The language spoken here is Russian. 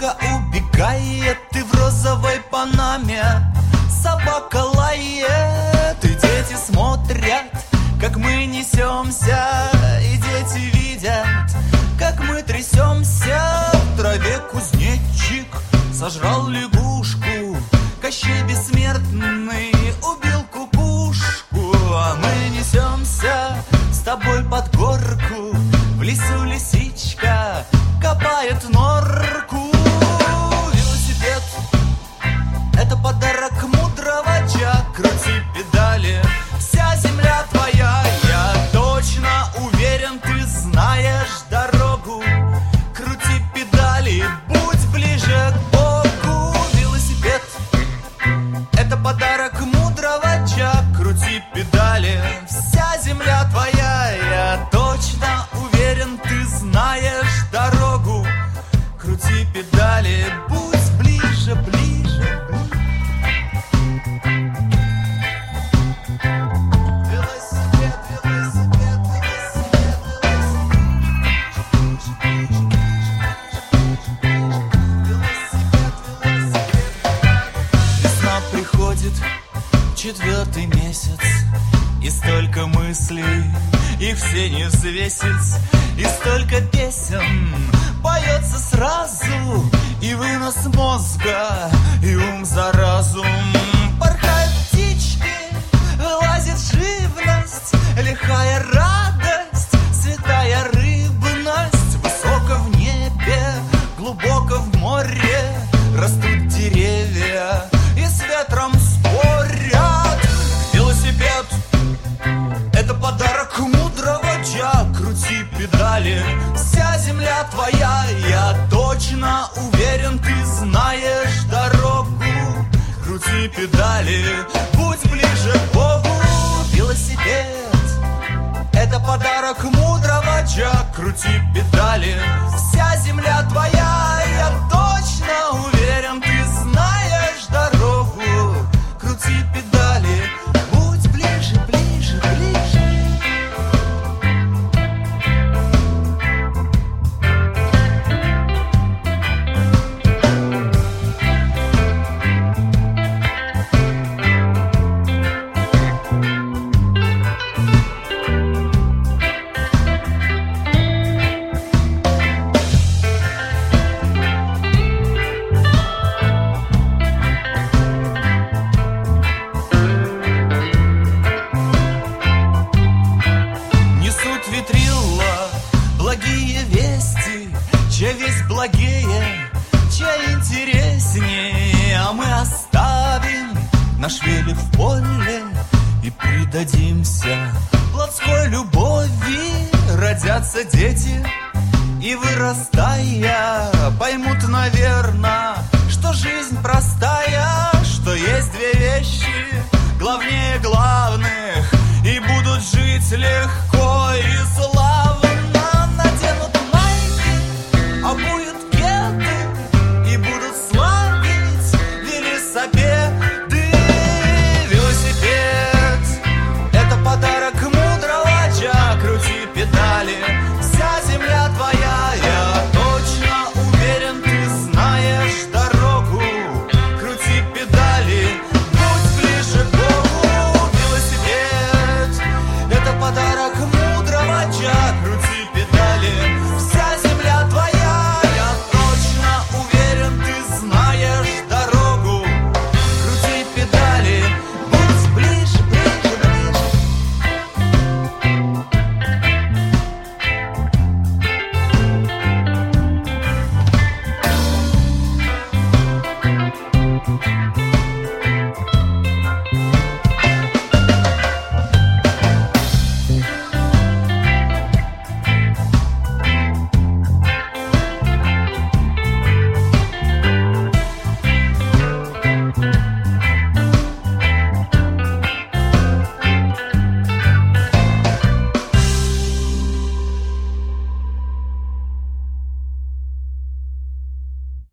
дорога убегает, ты в розовой панаме. Собака лает, и дети смотрят, как мы несемся И дети видят, как мы трясемся. В траве кузнечик сожрал лягушку Кощей бессмертный. Крути педали, вся земля твоя, я точно уверен, ты знаешь дорогу. Крути педали, будь ближе, ближе, ближе. Велосипед, велосипед, месяц, и столько мыслей, их все не взвесить, и столько песен поется сразу, и вынос мозга, педали, вся земля твоя Я точно уверен, ты знаешь дорогу. Крути педали, будь ближе к Богу. Велосипед это подарок мудрого Джа Крути педали, благее, чай интереснее, а мы оставим наш велик в поле и предадимся плотской любови. Родятся дети и вырастая поймут, наверное, что жизнь простая, что есть две вещи главнее главных и будут жить легко.